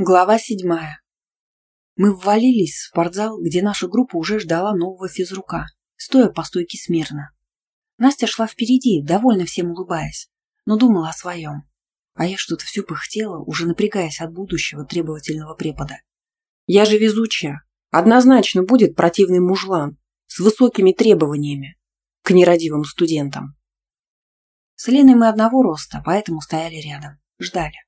Глава седьмая. Мы ввалились в спортзал, где наша группа уже ждала нового физрука, стоя по стойке смирно. Настя шла впереди, довольно всем улыбаясь, но думала о своем. А я что-то все пыхтела, уже напрягаясь от будущего требовательного препода. Я же везучая. Однозначно будет противный мужлан с высокими требованиями к нерадивым студентам. С Леной мы одного роста, поэтому стояли рядом, ждали.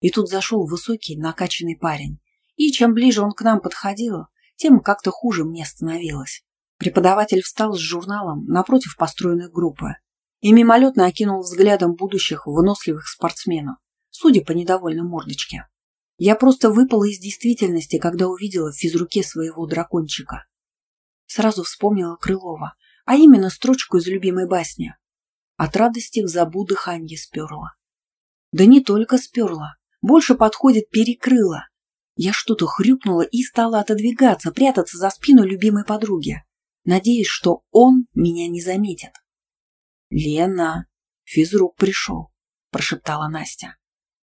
И тут зашел высокий, накачанный парень. И чем ближе он к нам подходил, тем как-то хуже мне становилось. Преподаватель встал с журналом напротив построенной группы и мимолетно окинул взглядом будущих выносливых спортсменов, судя по недовольной мордочке. Я просто выпала из действительности, когда увидела в физруке своего дракончика. Сразу вспомнила Крылова, а именно строчку из любимой басни. От радости в забу дыхание сперла. Да не только сперла, больше подходит перекрыла. Я что-то хрюкнула и стала отодвигаться, прятаться за спину любимой подруги, надеясь, что он меня не заметит. «Лена, физрук пришел», – прошептала Настя.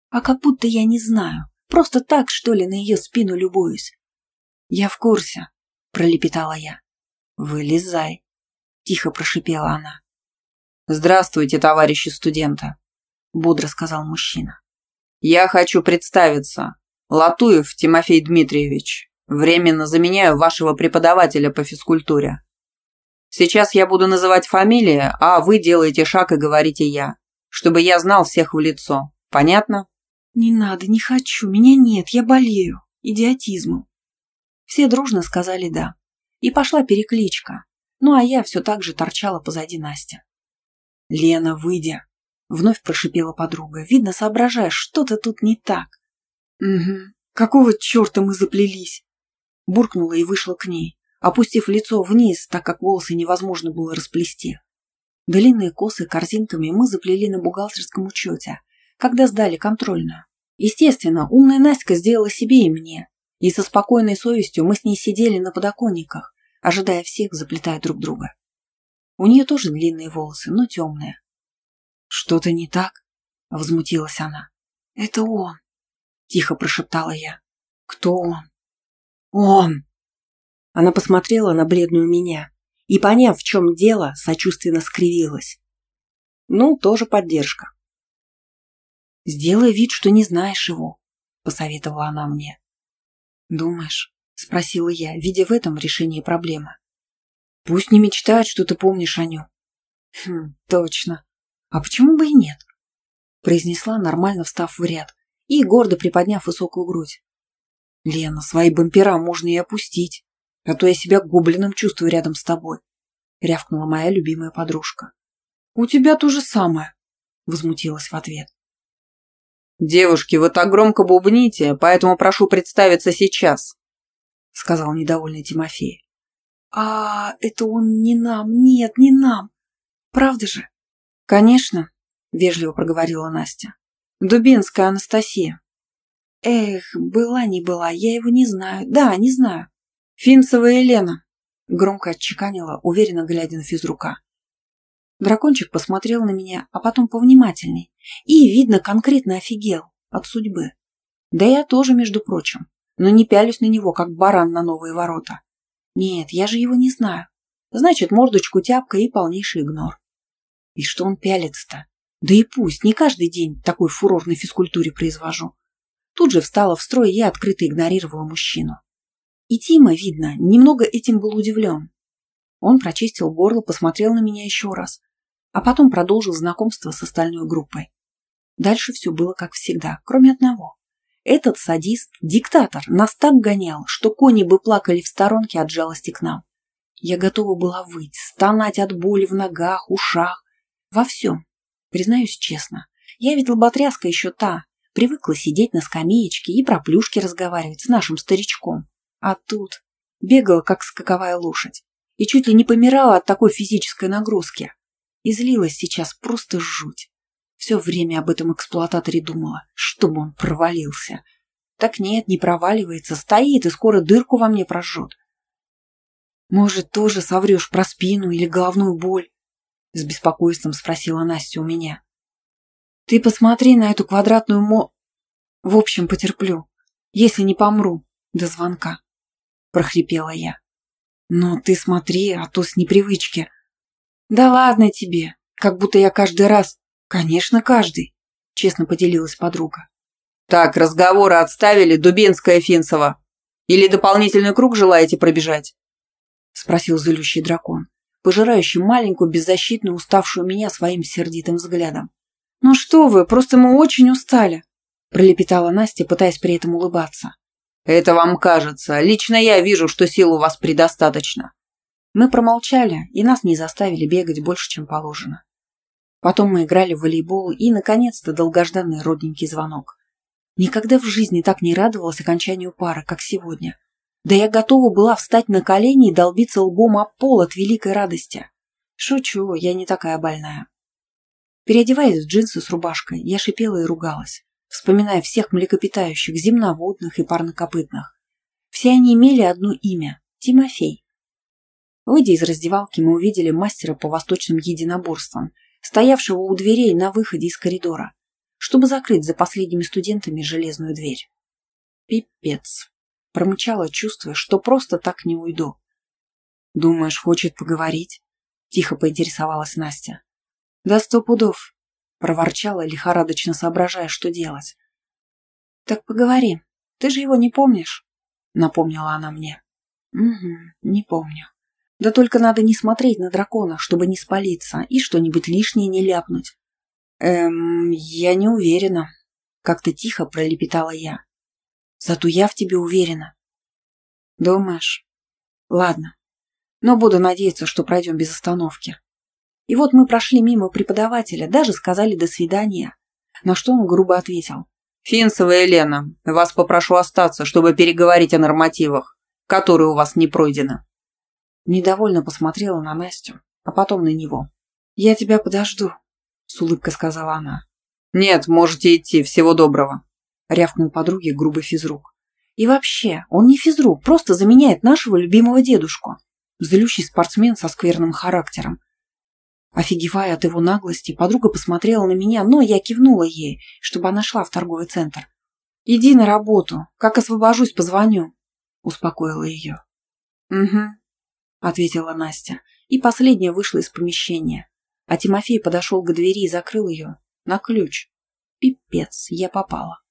«А как будто я не знаю. Просто так, что ли, на ее спину любуюсь». «Я в курсе», – пролепетала я. «Вылезай», – тихо прошипела она. «Здравствуйте, товарищи студенты», – бодро сказал мужчина. Я хочу представиться. Латуев Тимофей Дмитриевич. Временно заменяю вашего преподавателя по физкультуре. Сейчас я буду называть фамилии, а вы делаете шаг и говорите «я», чтобы я знал всех в лицо. Понятно? Не надо, не хочу, меня нет, я болею. Идиотизмом. Все дружно сказали «да». И пошла перекличка. Ну а я все так же торчала позади Насти. «Лена, выйди!» Вновь прошипела подруга. Видно, соображаешь, что-то тут не так. Угу. Какого черта мы заплелись? Буркнула и вышла к ней, опустив лицо вниз, так как волосы невозможно было расплести. Длинные косы корзинками мы заплели на бухгалтерском учете, когда сдали контрольную. Естественно, умная Настя сделала себе и мне, и со спокойной совестью мы с ней сидели на подоконниках, ожидая всех, заплетая друг друга. У нее тоже длинные волосы, но темные, «Что-то не так?» — возмутилась она. «Это он!» — тихо прошептала я. «Кто он?» «Он!» Она посмотрела на бледную меня и, поняв, в чем дело, сочувственно скривилась. «Ну, тоже поддержка». «Сделай вид, что не знаешь его», — посоветовала она мне. «Думаешь?» — спросила я, видя в этом решение проблемы. «Пусть не мечтает, что ты помнишь о нем». «Хм, точно. «А почему бы и нет?» произнесла, нормально встав в ряд и гордо приподняв высокую грудь. «Лена, свои бампера можно и опустить, а то я себя гоблином чувствую рядом с тобой», рявкнула моя любимая подружка. «У тебя то же самое», возмутилась в ответ. «Девушки, вы так громко бубните, поэтому прошу представиться сейчас», сказал недовольный Тимофей. «А это он не нам, нет, не нам. Правда же?» «Конечно», – вежливо проговорила Настя. «Дубинская Анастасия». «Эх, была не была, я его не знаю. Да, не знаю». «Финцева Елена», – громко отчеканила, уверенно глядя на физрука. Дракончик посмотрел на меня, а потом повнимательней. И, видно, конкретно офигел от судьбы. Да я тоже, между прочим, но не пялюсь на него, как баран на новые ворота. Нет, я же его не знаю. Значит, мордочку тяпка и полнейший игнор. И что он пялится-то? Да и пусть, не каждый день такой фурор на физкультуре произвожу. Тут же встала в строй и открыто игнорировала мужчину. И Тима, видно, немного этим был удивлен. Он прочистил горло, посмотрел на меня еще раз, а потом продолжил знакомство с остальной группой. Дальше все было как всегда, кроме одного. Этот садист, диктатор, нас так гонял, что кони бы плакали в сторонке от жалости к нам. Я готова была выть, стонать от боли в ногах, ушах, во всем. Признаюсь честно, я ведь лоботряска еще та, привыкла сидеть на скамеечке и про плюшки разговаривать с нашим старичком. А тут бегала, как скаковая лошадь, и чуть ли не помирала от такой физической нагрузки. И злилась сейчас просто жуть. Все время об этом эксплуататоре думала, чтобы он провалился. Так нет, не проваливается, стоит и скоро дырку во мне прожжет. Может, тоже соврешь про спину или головную боль? С беспокойством спросила Настя у меня. Ты посмотри на эту квадратную мо... В общем, потерплю. если не помру до звонка», – прохрипела я. «Но ты смотри, а то с непривычки». «Да ладно тебе, как будто я каждый раз...» «Конечно, каждый», – честно поделилась подруга. «Так, разговоры отставили, Дубинская Финцева. Или дополнительный круг желаете пробежать?» – спросил злющий дракон, пожирающий маленькую, беззащитную, уставшую меня своим сердитым взглядом. «Ну что вы, просто мы очень устали», – пролепетала Настя, пытаясь при этом улыбаться. «Это вам кажется. Лично я вижу, что сил у вас предостаточно». Мы промолчали, и нас не заставили бегать больше, чем положено. Потом мы играли в волейбол, и, наконец-то, долгожданный родненький звонок. Никогда в жизни так не радовалась окончанию пары, как сегодня. Да я готова была встать на колени и долбиться лбом об пол от великой радости. Шучу, я не такая больная. Переодеваясь в джинсы с рубашкой, я шипела и ругалась, вспоминая всех млекопитающих, земноводных и парнокопытных. Все они имели одно имя – Тимофей. Выйдя из раздевалки, мы увидели мастера по восточным единоборствам, стоявшего у дверей на выходе из коридора, чтобы закрыть за последними студентами железную дверь. Пипец промычала, чувствуя, что просто так не уйду. «Думаешь, хочет поговорить?» – тихо поинтересовалась Настя. «Да сто пудов», – проворчала, лихорадочно соображая, что делать. «Так поговори, ты же его не помнишь?» – напомнила она мне. «Угу, не помню. Да только надо не смотреть на дракона, чтобы не спалиться и что-нибудь лишнее не ляпнуть». «Эм, я не уверена», – как-то тихо пролепетала я. Зато я в тебе уверена. Думаешь? Ладно. Но буду надеяться, что пройдем без остановки. И вот мы прошли мимо преподавателя, даже сказали «до свидания», на что он грубо ответил. «Финцева Елена, вас попрошу остаться, чтобы переговорить о нормативах, которые у вас не пройдены». Недовольно посмотрела на Настю, а потом на него. «Я тебя подожду», — с улыбкой сказала она. «Нет, можете идти, всего доброго», – рявкнул подруге грубый физрук. «И вообще, он не физрук, просто заменяет нашего любимого дедушку. Злющий спортсмен со скверным характером. Офигевая от его наглости, подруга посмотрела на меня, но я кивнула ей, чтобы она шла в торговый центр. «Иди на работу. Как освобожусь, позвоню», – успокоила ее. «Угу», – ответила Настя, и последняя вышла из помещения. А Тимофей подошел к двери и закрыл ее на ключ. Пипец, я попала.